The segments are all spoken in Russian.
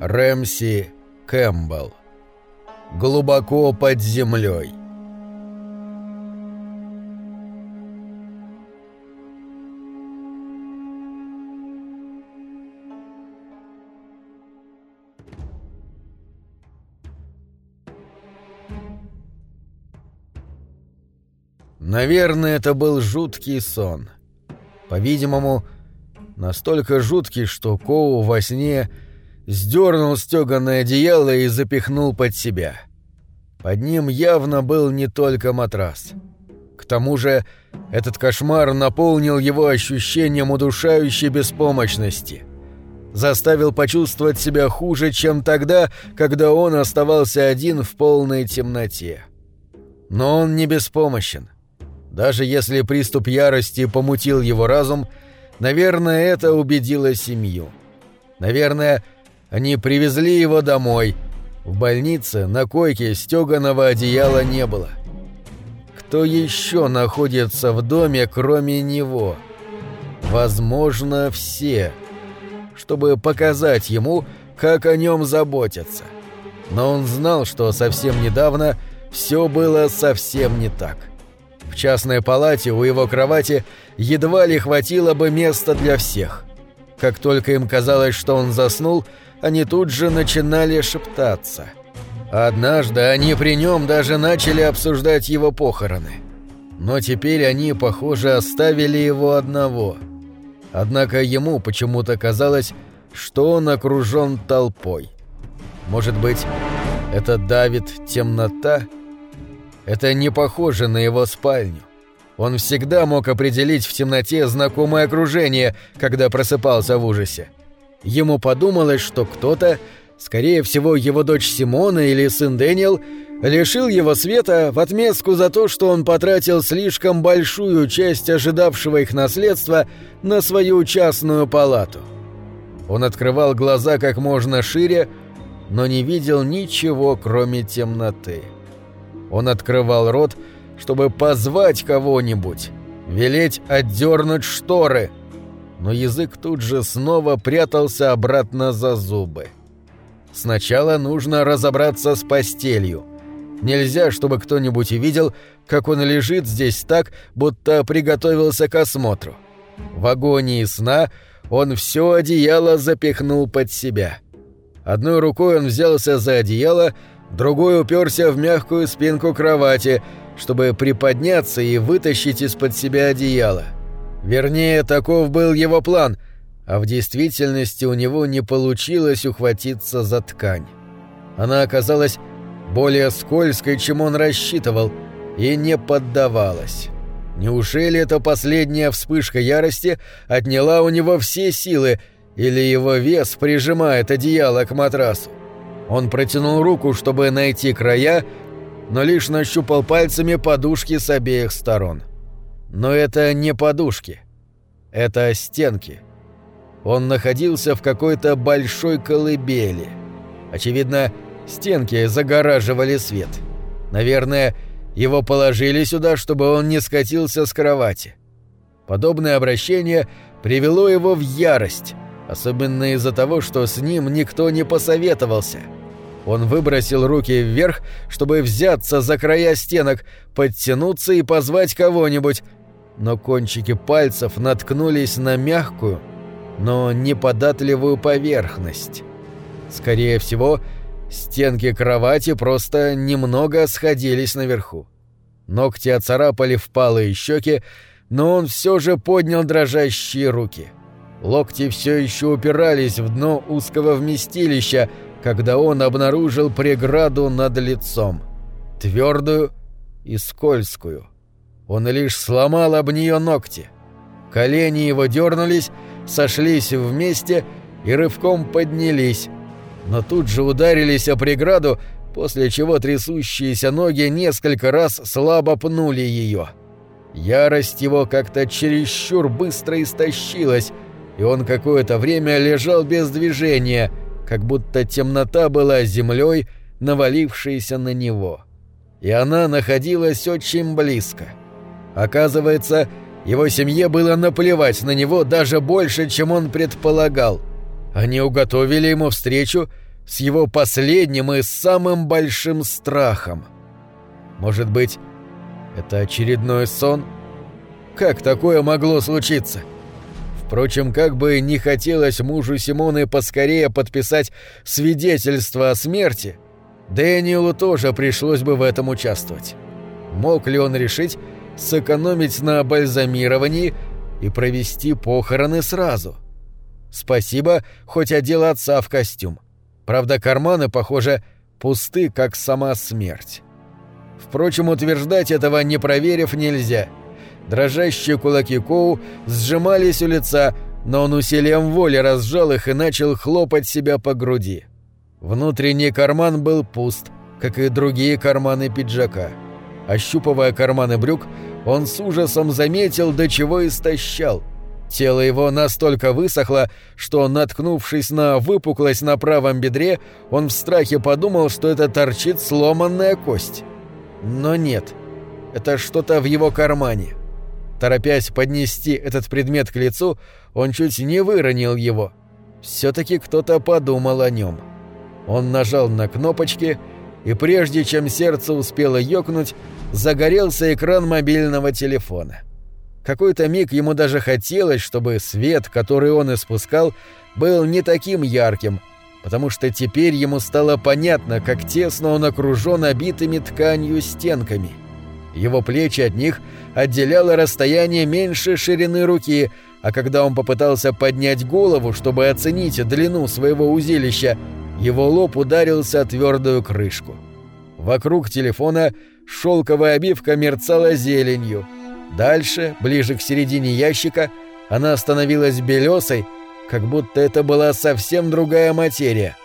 Рэмси Кэмпбелл. Глубоко под землей. Наверное, это был жуткий сон. По-видимому, настолько жуткий, что Коу во сне сдернул стеганое одеяло и запихнул под себя. Под ним явно был не только матрас. К тому же этот кошмар наполнил его ощущением удушающей беспомощности. Заставил почувствовать себя хуже, чем тогда, когда он оставался один в полной темноте. Но он не беспомощен. Даже если приступ ярости помутил его разум, наверное, это убедило семью. Наверное, они привезли его домой. В больнице на койке стёганого одеяла не было. Кто еще находится в доме, кроме него? Возможно, все. Чтобы показать ему, как о нем заботятся. Но он знал, что совсем недавно все было совсем не так. В частной палате у его кровати едва ли хватило бы места для всех. Как только им казалось, что он заснул, они тут же начинали шептаться. Однажды они при нем даже начали обсуждать его похороны. Но теперь они, похоже, оставили его одного. Однако ему почему-то казалось, что он окружен толпой. Может быть, это давит темнота? Это не похоже на его спальню. Он всегда мог определить в темноте знакомое окружение, когда просыпался в ужасе. Ему подумалось, что кто-то, скорее всего его дочь Симона или сын Дэниел, лишил его света в отместку за то, что он потратил слишком большую часть ожидавшего их наследства на свою частную палату. Он открывал глаза как можно шире, но не видел ничего, кроме темноты. Он открывал рот, чтобы позвать кого-нибудь, велеть отдернуть шторы — но язык тут же снова прятался обратно за зубы. Сначала нужно разобраться с постелью. Нельзя, чтобы кто-нибудь увидел, как он лежит здесь так, будто приготовился к осмотру. В агонии сна он все одеяло запихнул под себя. Одной рукой он взялся за одеяло, другой уперся в мягкую спинку кровати, чтобы приподняться и вытащить из-под себя одеяло. — Вернее, таков был его план, а в действительности у него не получилось ухватиться за ткань. Она оказалась более скользкой, чем он рассчитывал, и не поддавалась. Неужели эта последняя вспышка ярости отняла у него все силы, или его вес прижимает одеяло к матрасу? Он протянул руку, чтобы найти края, но лишь нащупал пальцами подушки с обеих сторон. Но это не подушки. Это стенки. Он находился в какой-то большой колыбели. Очевидно, стенки загораживали свет. Наверное, его положили сюда, чтобы он не скатился с кровати. Подобное обращение привело его в ярость, особенно из-за того, что с ним никто не посоветовался. Он выбросил руки вверх, чтобы взяться за края стенок, подтянуться и позвать кого-нибудь, но кончики пальцев наткнулись на мягкую, но неподатливую поверхность. Скорее всего, стенки кровати просто немного сходились наверху. Ногти оцарапали впалые щеки, но он все же поднял дрожащие руки. Локти все еще упирались в дно узкого вместилища, когда он обнаружил преграду над лицом. Твердую и скользкую. Он лишь сломал об нее ногти. Колени его дернулись, сошлись вместе и рывком поднялись, но тут же ударились о преграду, после чего трясущиеся ноги несколько раз слабо пнули ее. Ярость его как-то чересчур быстро истощилась, и он какое-то время лежал без движения, как будто темнота была землей, навалившейся на него. И она находилась очень близко — Оказывается, его семье было наплевать на него даже больше, чем он предполагал. Они уготовили ему встречу, с его последним и самым большим страхом. Может быть, это очередной сон? Как такое могло случиться? Впрочем, как бы не хотелось мужу Симоны поскорее подписать свидетельство о смерти, Дэниелу тоже пришлось бы в этом участвовать. Мог ли он решить сэкономить на бальзамировании и провести похороны сразу? Спасибо, хоть одел отца в костюм. Правда, карманы, похоже, пусты, как сама смерть. Впрочем, утверждать этого не проверив нельзя. Дрожащие кулаки Коу сжимались у лица, но он усилием воли разжал их и начал хлопать себя по груди. Внутренний карман был пуст, как и другие карманы пиджака. Ощупывая карманы брюк, он с ужасом заметил, до чего истощал. Тело его настолько высохло, что, наткнувшись на выпуклость на правом бедре, он в страхе подумал, что это торчит сломанная кость. Но нет, это что-то в его кармане. Торопясь поднести этот предмет к лицу, он чуть не выронил его. Все-таки кто-то подумал о нем. Он нажал на кнопочки, и прежде чем сердце успело ёкнуть, загорелся экран мобильного телефона. — какой-то миг ему даже хотелось, чтобы свет, который он испускал, был не таким ярким, потому что теперь ему стало понятно, как тесно он окружен обитыми тканью стенками. Его плечи от них отделяло расстояние меньше ширины руки, а когда он попытался поднять голову, чтобы оценить длину своего узилища, его лоб ударился о твердую крышку. Вокруг телефона шелковая обивка мерцала зеленью — Дальше, ближе к середине ящика, она становилась белесой, как будто это была совсем другая материя.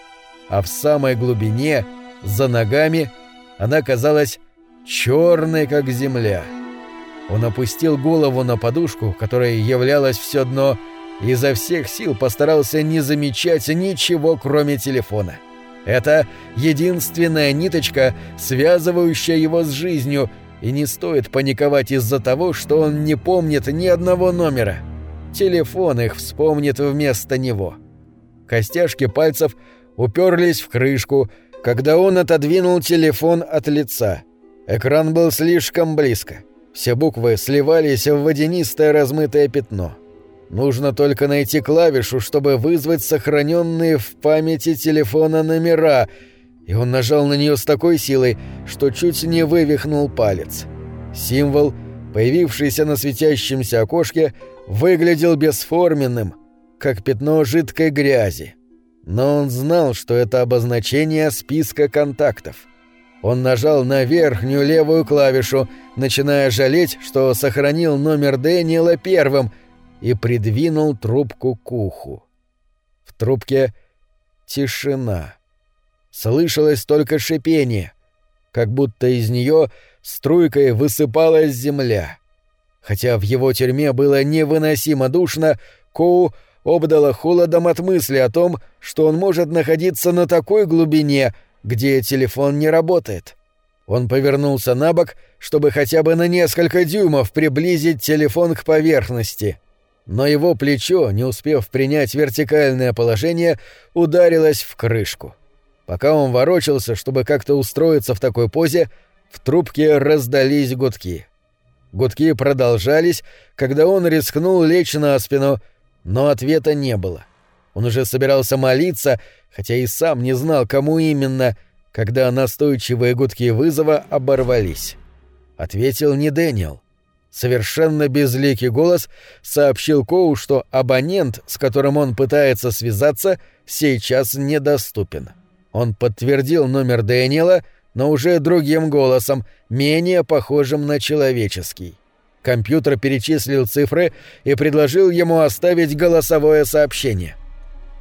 А в самой глубине, за ногами, она казалась черной, как земля. Он опустил голову на подушку, которая являлась все дно, и изо всех сил постарался не замечать ничего, кроме телефона. Это единственная ниточка, связывающая его с жизнью — и не стоит паниковать из-за того, что он не помнит ни одного номера. Телефон их вспомнит вместо него. Костяшки пальцев уперлись в крышку, когда он отодвинул телефон от лица. Экран был слишком близко. Все буквы сливались в водянистое размытое пятно. Нужно только найти клавишу, чтобы вызвать сохраненные в памяти телефона номера — и он нажал на нее с такой силой, что чуть не вывихнул палец. Символ, появившийся на светящемся окошке, выглядел бесформенным, как пятно жидкой грязи. Но он знал, что это обозначение списка контактов. Он нажал на верхнюю левую клавишу, начиная жалеть, что сохранил номер Дэниела первым, и придвинул трубку к уху. В трубке тишина. Слышалось только шипение, как будто из нее струйкой высыпалась земля. Хотя в его тюрьме было невыносимо душно, Коу обдало холодом от мысли о том, что он может находиться на такой глубине, где телефон не работает. Он повернулся на бок, чтобы хотя бы на несколько дюймов приблизить телефон к поверхности. Но его плечо, не успев принять вертикальное положение, ударилось в крышку. Пока он ворочался, чтобы как-то устроиться в такой позе, в трубке раздались гудки. Гудки продолжались, когда он рискнул лечь на спину, но ответа не было. Он уже собирался молиться, хотя и сам не знал, кому именно, когда настойчивые гудки вызова оборвались. Ответил не Дэниел. Совершенно безликий голос сообщил Коу, что абонент, с которым он пытается связаться, сейчас недоступен. — он подтвердил номер Дэниела, но уже другим голосом, менее похожим на человеческий. Компьютер перечислил цифры и предложил ему оставить голосовое сообщение.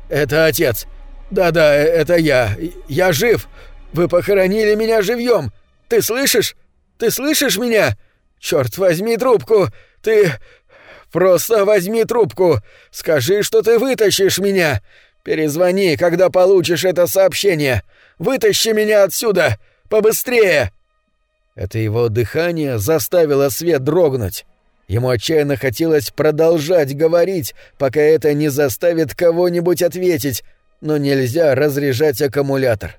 «Это отец. Да-да, это я. Я жив. Вы похоронили меня живьем. Ты слышишь? Ты слышишь меня? Черт, возьми трубку. Ты... Просто возьми трубку. Скажи, что ты вытащишь меня. Перезвони, когда получишь это сообщение. Вытащи меня отсюда! Побыстрее!» Это его дыхание заставило свет дрогнуть. Ему отчаянно хотелось продолжать говорить, пока это не заставит кого-нибудь ответить, но нельзя разряжать аккумулятор.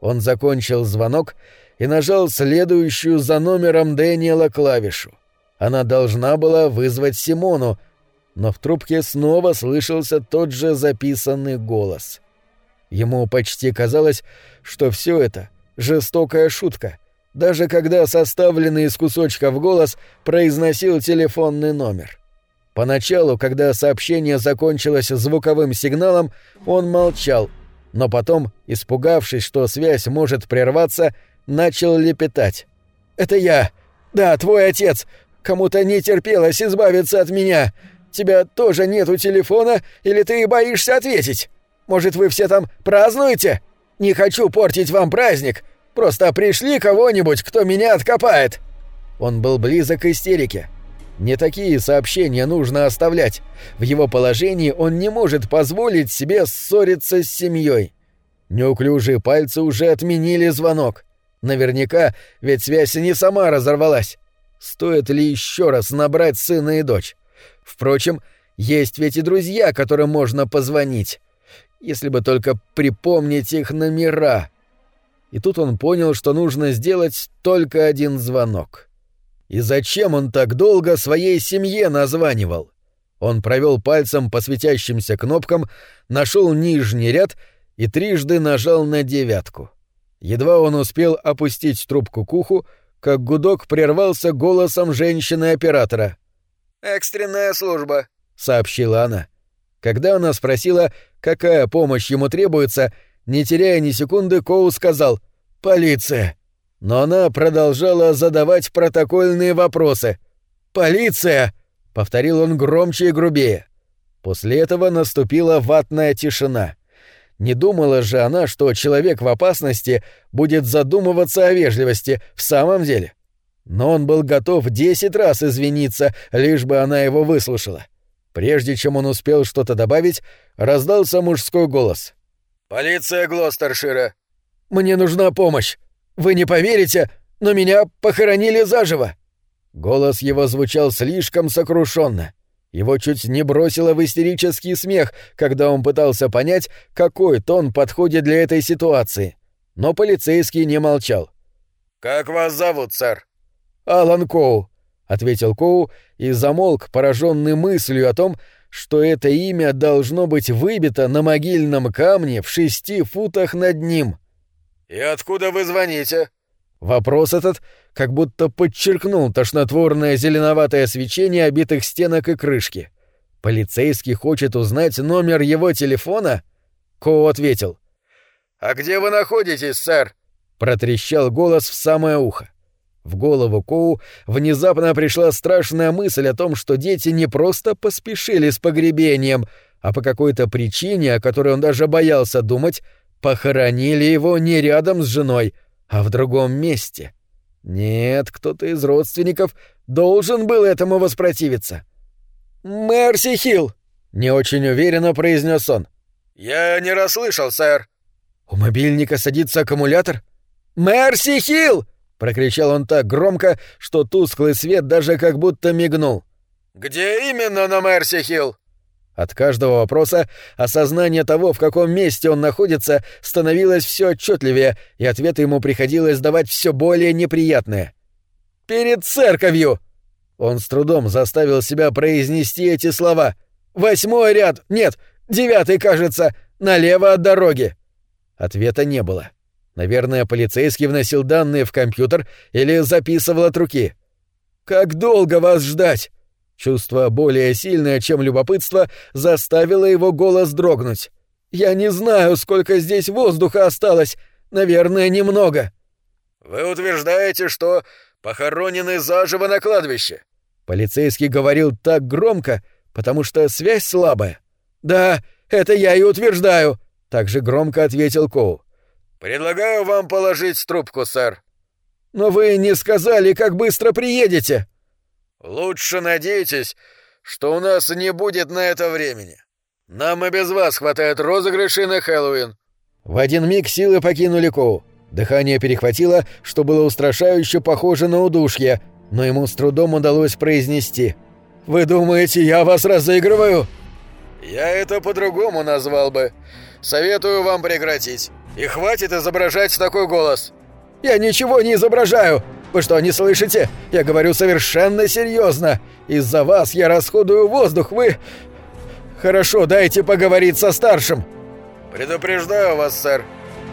Он закончил звонок и нажал следующую за номером Дэниела клавишу. Она должна была вызвать Симону, но в трубке снова слышался тот же записанный голос. Ему почти казалось, что все это — жестокая шутка, даже когда составленный из кусочков голос произносил телефонный номер. Поначалу, когда сообщение закончилось звуковым сигналом, он молчал, но потом, испугавшись, что связь может прерваться, начал лепетать. «Это я! Да, твой отец! Кому-то не терпелось избавиться от меня! Тебя тоже нету телефона, или ты боишься ответить? Может, вы все там празднуете? Не хочу портить вам праздник! Просто пришли кого-нибудь, кто меня откопает!» Он был близок к истерике. Не такие сообщения нужно оставлять. В его положении он не может позволить себе ссориться с семьей. Неуклюжие пальцы уже отменили звонок. Наверняка, ведь связь не сама разорвалась. Стоит ли еще раз набрать сына и дочь? Впрочем, есть ведь и друзья, которым можно позвонить. Если бы только припомнить их номера. И тут он понял, что нужно сделать только один звонок. И зачем он так долго своей семье названивал? Он провел пальцем по светящимся кнопкам, нашел нижний ряд и трижды нажал на девятку. Едва он успел опустить трубку к уху, как гудок прервался голосом женщины-оператора. «Экстренная служба», — сообщила она. Когда она спросила, какая помощь ему требуется, не теряя ни секунды, Коу сказал «Полиция». Но она продолжала задавать протокольные вопросы. «Полиция!» — повторил он громче и грубее. После этого наступила ватная тишина. Не думала же она, что человек в опасности будет задумываться о вежливости в самом деле. Но он был готов десять раз извиниться, лишь бы она его выслушала. Прежде чем он успел что-то добавить, раздался мужской голос. «Полиция Глостершира!» «Мне нужна помощь! Вы не поверите, но меня похоронили заживо!» Голос его звучал слишком сокрушенно. Его чуть не бросило в истерический смех, когда он пытался понять, какой тон подходит для этой ситуации. Но полицейский не молчал. «Как вас зовут, сэр?» «Алан Коу», — ответил Коу и замолк, пораженный мыслью о том, что это имя должно быть выбито на могильном камне в шести футах над ним. «И откуда вы звоните?» Вопрос этот как будто подчеркнул тошнотворное зеленоватое свечение обитых стенок и крышки. «Полицейский хочет узнать номер его телефона?» Коу ответил. «А где вы находитесь, сэр?» Протрещал голос в самое ухо. В голову Коу внезапно пришла страшная мысль о том, что дети не просто поспешили с погребением, а по какой-то причине, о которой он даже боялся думать, похоронили его не рядом с женой, а в другом месте. Нет, кто-то из родственников должен был этому воспротивиться. «Мерси Хилл!» — не очень уверенно произнес он. «Я не расслышал, сэр». «У мобильника садится аккумулятор?» «Мерси Хилл!» — прокричал он так громко, что тусклый свет даже как будто мигнул. «Где именно на Мерси Хилл?» От каждого вопроса осознание того, в каком месте он находится, становилось все отчетливее, и ответы ему приходилось давать все более неприятные. «Перед церковью!» Он с трудом заставил себя произнести эти слова. «Восьмой ряд! Нет, девятый, кажется, налево от дороги!» Ответа не было. Наверное, полицейский вносил данные в компьютер или записывал от руки. «Как долго вас ждать?» Чувство более сильное, чем любопытство, заставило его голос дрогнуть. «Я не знаю, сколько здесь воздуха осталось. Наверное, немного». «Вы утверждаете, что похоронены заживо на кладбище?» Полицейский говорил так громко, потому что связь слабая. «Да, это я и утверждаю», — так же громко ответил Коу. «Предлагаю вам положить трубку, сэр». «Но вы не сказали, как быстро приедете». «Лучше надейтесь, что у нас не будет на это времени. Нам и без вас хватает розыгрышей на Хэллоуин». В один миг силы покинули Коу. Дыхание перехватило, что было устрашающе похоже на удушье, но ему с трудом удалось произнести. «Вы думаете, я вас разыгрываю?» «Я это по-другому назвал бы. советую вам прекратить. И хватит изображать такой голос». «Я ничего не изображаю! Вы что, не слышите? Я говорю совершенно серьезно. Из-за вас я расходую воздух, вы... Хорошо, дайте поговорить со старшим». «Предупреждаю вас, сэр.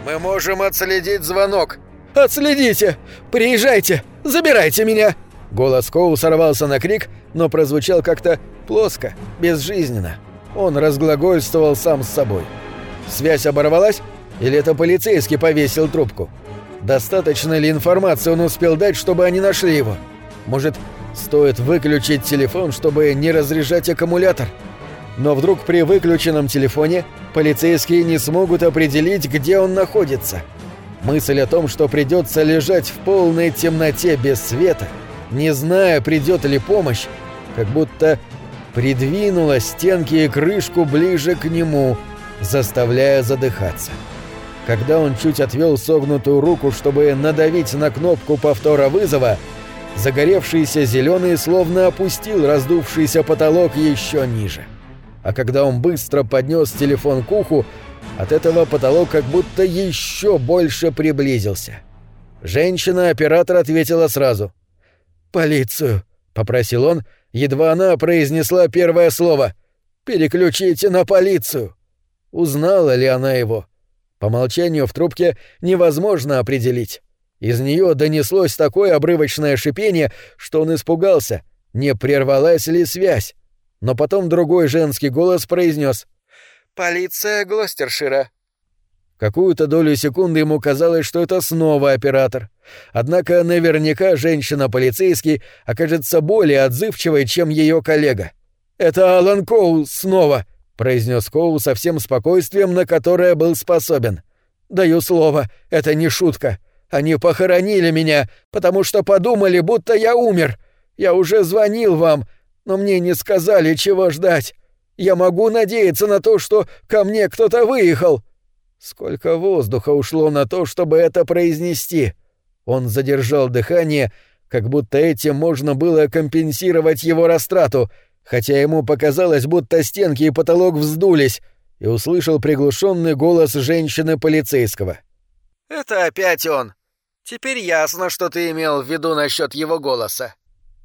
Мы можем отследить звонок». «Отследите! Приезжайте! Забирайте меня!» Голос Коу сорвался на крик, но прозвучал как-то плоско, безжизненно. Он разглагольствовал сам с собой. Связь оборвалась? Или это полицейский повесил трубку? Достаточно ли информации он успел дать, чтобы они нашли его? Может, стоит выключить телефон, чтобы не разряжать аккумулятор? Но вдруг при выключенном телефоне полицейские не смогут определить, где он находится. Мысль о том, что придется лежать в полной темноте без света – не зная, придет ли помощь, как будто придвинула стенки и крышку ближе к нему, заставляя задыхаться. Когда он чуть отвел согнутую руку, чтобы надавить на кнопку повтора вызова, загоревшийся зеленый словно опустил раздувшийся потолок еще ниже. А когда он быстро поднес телефон к уху, от этого потолок как будто еще больше приблизился. Женщина-оператор ответила сразу — «Полицию», — попросил он, едва она произнесла первое слово. «Переключите на полицию». Узнала ли она его? По молчанию в трубке невозможно определить. Из нее донеслось такое обрывочное шипение, что он испугался, не прервалась ли связь. Но потом другой женский голос произнес «Полиция Глостершира». Какую-то долю секунды ему казалось, что это снова оператор. Однако наверняка женщина-полицейский окажется более отзывчивой, чем ее коллега. «Это Алан Коул снова», — произнес Коул со всем спокойствием, на которое был способен. «Даю слово, это не шутка. Они похоронили меня, потому что подумали, будто я умер. Я уже звонил вам, но мне не сказали, чего ждать. Я могу надеяться на то, что ко мне кто-то выехал». Сколько воздуха ушло на то, чтобы это произнести? Он задержал дыхание, как будто этим можно было компенсировать его растрату, хотя ему показалось, будто стенки и потолок вздулись, и услышал приглушенный голос женщины-полицейского. «Это опять он. Теперь ясно, что ты имел в виду насчет его голоса».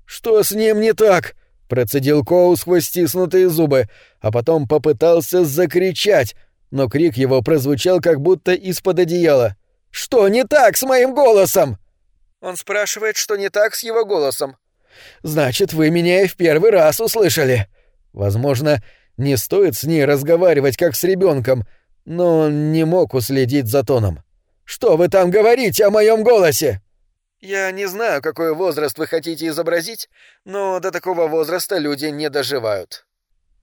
«Что с ним не так?» — процедил Коу сквозь стиснутые зубы, а потом попытался закричать — но крик его прозвучал как будто из-под одеяла. «Что не так с моим голосом?» Он спрашивает, что не так с его голосом. «Значит, вы меня и в первый раз услышали. Возможно, не стоит с ней разговаривать, как с ребенком, но он не мог уследить за тоном. Что вы там говорите о моем голосе?» «Я не знаю, какой возраст вы хотите изобразить, но до такого возраста люди не доживают».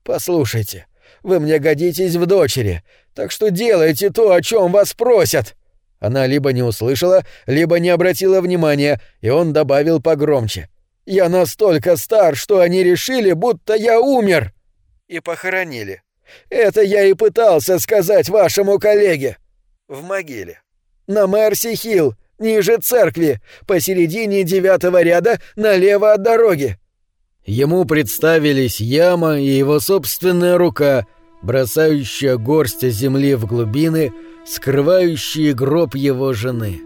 «Послушайте, вы мне годитесь в дочери, так что делайте то, о чем вас просят». Она либо не услышала, либо не обратила внимания, и он добавил погромче. «Я настолько стар, что они решили, будто я умер!» «И похоронили». «Это я и пытался сказать вашему коллеге». «В могиле». «На Мерси-Хилл, ниже церкви, посередине девятого ряда, налево от дороги». Ему представились яма и его собственная рука, бросающая горсть земли в глубины, скрывающие гроб его жены.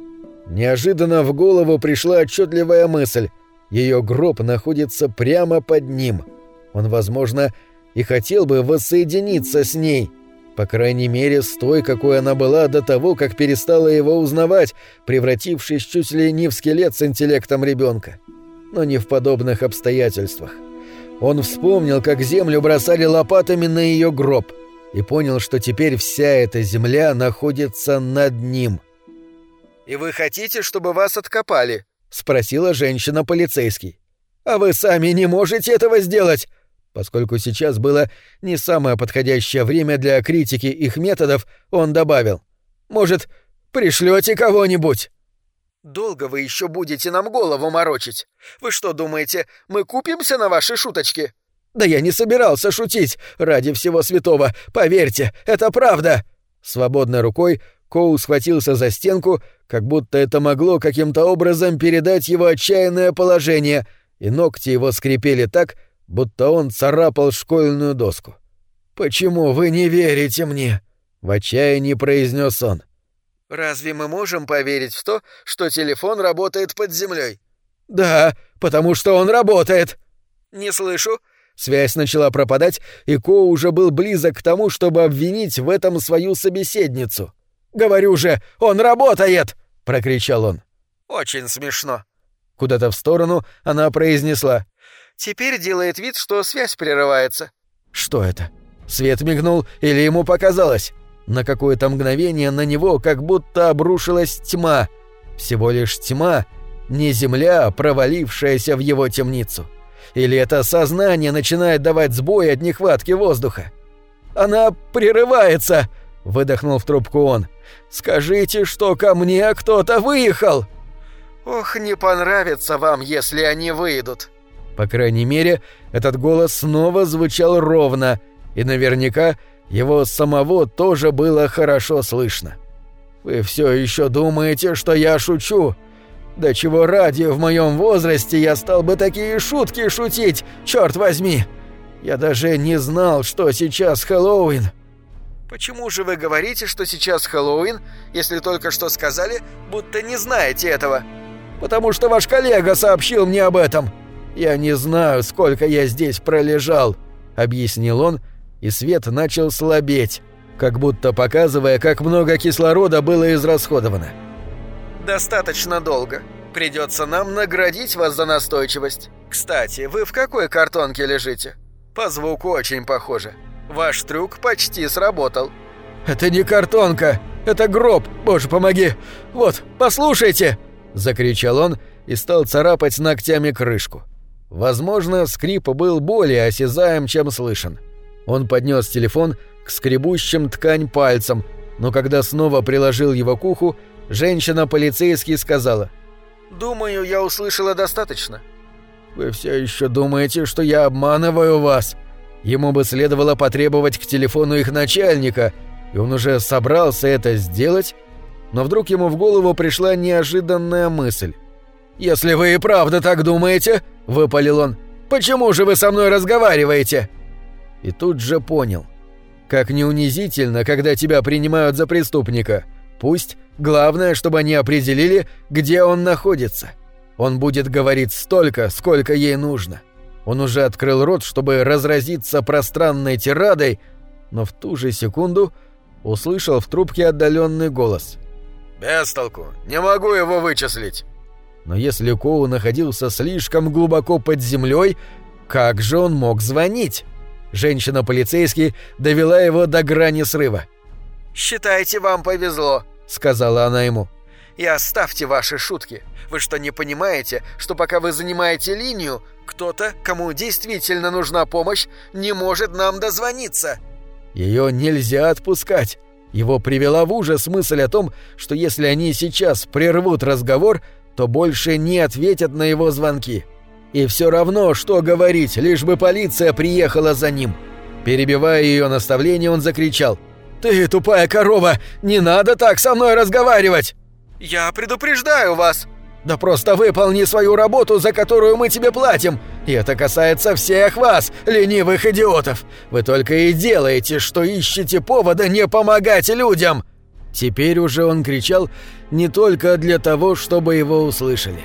Неожиданно в голову пришла отчетливая мысль. Ее гроб находится прямо под ним. Он, возможно, и хотел бы воссоединиться с ней, по крайней мере, с той, какой она была до того, как перестала его узнавать, превратившись чуть ли не в скелет с интеллектом ребенка но не в подобных обстоятельствах. Он вспомнил, как землю бросали лопатами на ее гроб, и понял, что теперь вся эта земля находится над ним. «И вы хотите, чтобы вас откопали?» — спросила женщина-полицейский. «А вы сами не можете этого сделать!» Поскольку сейчас было не самое подходящее время для критики их методов, он добавил. «Может, пришлете кого-нибудь?» «Долго вы еще будете нам голову морочить? Вы что думаете, мы купимся на ваши шуточки?» «Да я не собирался шутить, ради всего святого, поверьте, это правда!» Свободной рукой Коу схватился за стенку, как будто это могло каким-то образом передать его отчаянное положение, и ногти его скрипели так, будто он царапал школьную доску. «Почему вы не верите мне?» В отчаянии произнес он. «Разве мы можем поверить в то, что телефон работает под землей? «Да, потому что он работает!» «Не слышу». Связь начала пропадать, и Ко уже был близок к тому, чтобы обвинить в этом свою собеседницу. «Говорю же, он работает!» — прокричал он. «Очень смешно». Куда-то в сторону она произнесла. «Теперь делает вид, что связь прерывается». «Что это? Свет мигнул или ему показалось?» На какое-то мгновение на него как будто обрушилась тьма. Всего лишь тьма, не земля, провалившаяся в его темницу. Или это сознание начинает давать сбой от нехватки воздуха? «Она прерывается!» — выдохнул в трубку он. «Скажите, что ко мне кто-то выехал!» «Ох, не понравится вам, если они выйдут!» По крайней мере, этот голос снова звучал ровно, и наверняка его самого тоже было хорошо слышно. «Вы все еще думаете, что я шучу? Да чего ради в моем возрасте я стал бы такие шутки шутить, черт возьми! Я даже не знал, что сейчас Хэллоуин». «Почему же вы говорите, что сейчас Хэллоуин, если только что сказали, будто не знаете этого?» «Потому что ваш коллега сообщил мне об этом. Я не знаю, сколько я здесь пролежал», — объяснил он, и свет начал слабеть, как будто показывая, как много кислорода было израсходовано. «Достаточно долго. Придется нам наградить вас за настойчивость. Кстати, вы в какой картонке лежите? По звуку очень похоже. Ваш трюк почти сработал». «Это не картонка, это гроб, боже помоги! Вот, послушайте!» — закричал он и стал царапать ногтями крышку. Возможно, скрип был более осязаем, чем слышен. Он поднес телефон к скребущим ткань пальцам, но когда снова приложил его к уху, женщина-полицейский сказала «Думаю, я услышала достаточно». «Вы все еще думаете, что я обманываю вас?» Ему бы следовало потребовать к телефону их начальника, и он уже собрался это сделать, но вдруг ему в голову пришла неожиданная мысль. «Если вы и правда так думаете», — выпалил он, — «почему же вы со мной разговариваете?» И тут же понял. Как не унизительно, когда тебя принимают за преступника. Пусть, главное, чтобы они определили, где он находится. Он будет говорить столько, сколько ей нужно. Он уже открыл рот, чтобы разразиться пространной тирадой, но в ту же секунду услышал в трубке отдаленный голос. «Без толку. Не могу его вычислить». Но если Коу находился слишком глубоко под землей, как же он мог звонить? Женщина-полицейский довела его до грани срыва. «Считайте, вам повезло», — сказала она ему. «И оставьте ваши шутки. Вы что, не понимаете, что пока вы занимаете линию, кто-то, кому действительно нужна помощь, не может нам дозвониться?» Ее нельзя отпускать. Его привела в ужас мысль о том, что если они сейчас прервут разговор, то больше не ответят на его звонки. И все равно, что говорить, лишь бы полиция приехала за ним. Перебивая ее наставление, он закричал. «Ты, тупая корова, не надо так со мной разговаривать!» «Я предупреждаю вас!» «Да просто выполни свою работу, за которую мы тебе платим! И это касается всех вас, ленивых идиотов! Вы только и делаете, что ищете повода не помогать людям!» Теперь уже он кричал не только для того, чтобы его услышали.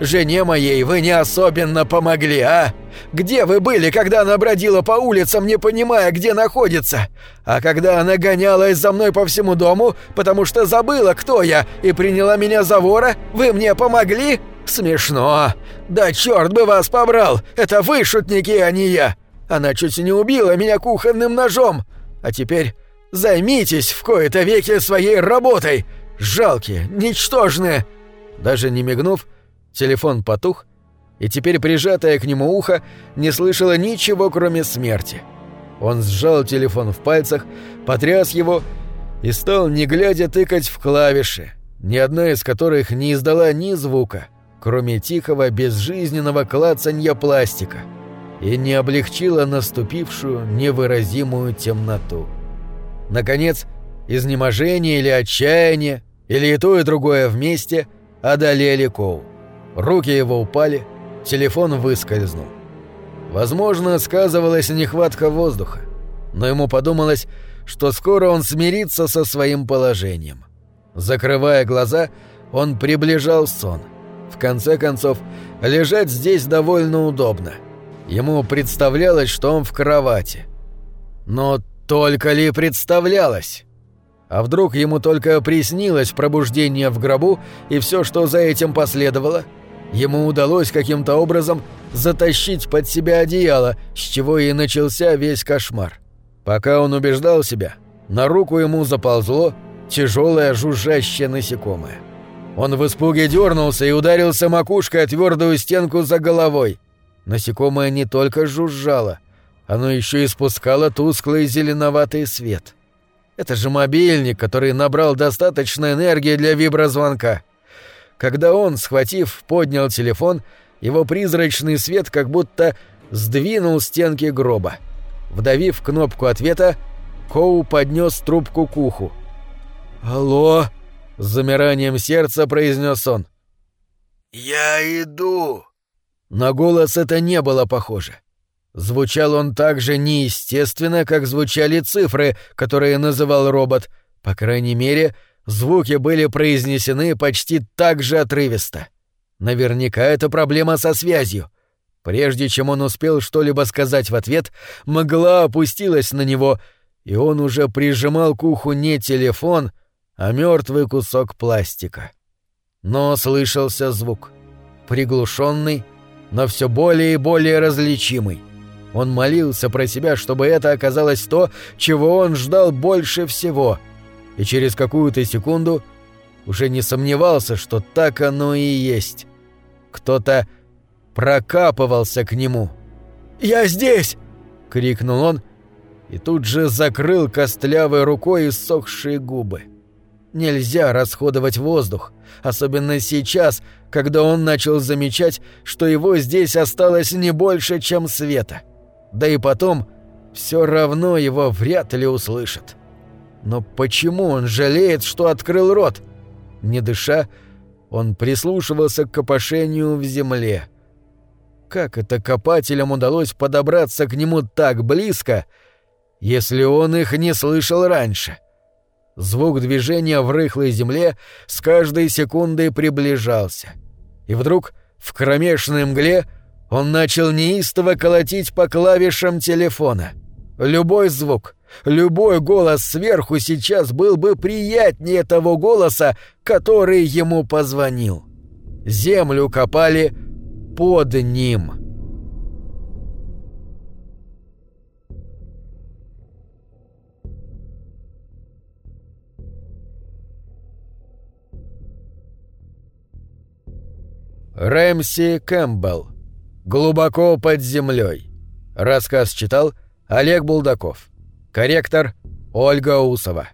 Жене моей вы не особенно помогли, а? Где вы были, когда она бродила по улицам, не понимая, где находится? А когда она гонялась за мной по всему дому, потому что забыла, кто я, и приняла меня за вора, вы мне помогли? Смешно. Да черт бы вас побрал! Это вы шутники, а не я! Она чуть не убила меня кухонным ножом! А теперь займитесь в кои-то веки своей работой! Жалкие, ничтожные!» Даже не мигнув, Телефон потух, и теперь прижатое к нему ухо не слышало ничего, кроме смерти. Он сжал телефон в пальцах, потряс его и стал, не глядя, тыкать в клавиши, ни одна из которых не издала ни звука, кроме тихого безжизненного клацанья пластика, и не облегчила наступившую невыразимую темноту. Наконец, изнеможение или отчаяние, или и то, и другое вместе, одолели Коу. Руки его упали, телефон выскользнул. Возможно, сказывалась нехватка воздуха, но ему подумалось, что скоро он смирится со своим положением. Закрывая глаза, он приближал сон. В конце концов, лежать здесь довольно удобно. Ему представлялось, что он в кровати. Но только ли представлялось? А вдруг ему только приснилось пробуждение в гробу и все, что за этим последовало? Ему удалось каким-то образом затащить под себя одеяло, с чего и начался весь кошмар. Пока он убеждал себя, на руку ему заползло тяжелое жужжащее насекомое. Он в испуге дернулся и ударился макушкой о твердую стенку за головой. Насекомое не только жужжало, оно еще испускало тусклый зеленоватый свет. Это же мобильник, который набрал достаточно энергии для виброзвонка. Когда он, схватив, поднял телефон, его призрачный свет как будто сдвинул стенки гроба. Вдавив кнопку ответа, Коу поднес трубку к уху. «Алло!» — с замиранием сердца произнес он. «Я иду!» На голос это не было похоже. Звучал он так же неестественно, как звучали цифры, которые называл робот. По крайней мере, звуки были произнесены почти так же отрывисто. Наверняка это проблема со связью. Прежде чем он успел что-либо сказать в ответ, мгла опустилась на него, и он уже прижимал к уху не телефон, а мертвый кусок пластика. Но слышался звук. Приглушенный, но все более и более различимый. Он молился про себя, чтобы это оказалось то, чего он ждал больше всего. И через какую-то секунду уже не сомневался, что так оно и есть. Кто-то прокапывался к нему. «Я здесь!» — крикнул он и тут же закрыл костлявой рукой иссохшие губы. Нельзя расходовать воздух, особенно сейчас, когда он начал замечать, что его здесь осталось не больше, чем света. — да и потом, все равно его вряд ли услышат. Но почему он жалеет, что открыл рот? Не дыша, он прислушивался к копошению в земле. Как это копателям удалось подобраться к нему так близко, если он их не слышал раньше? Звук движения в рыхлой земле с каждой секундой приближался. И вдруг в кромешной мгле он начал неистово колотить по клавишам телефона. Любой звук, любой голос сверху сейчас был бы приятнее того голоса, который ему позвонил. Землю копали под ним. Рэмси Кэмпбелл Глубоко под землей. Рассказ читал Олег Булдаков. Корректор Ольга Усова.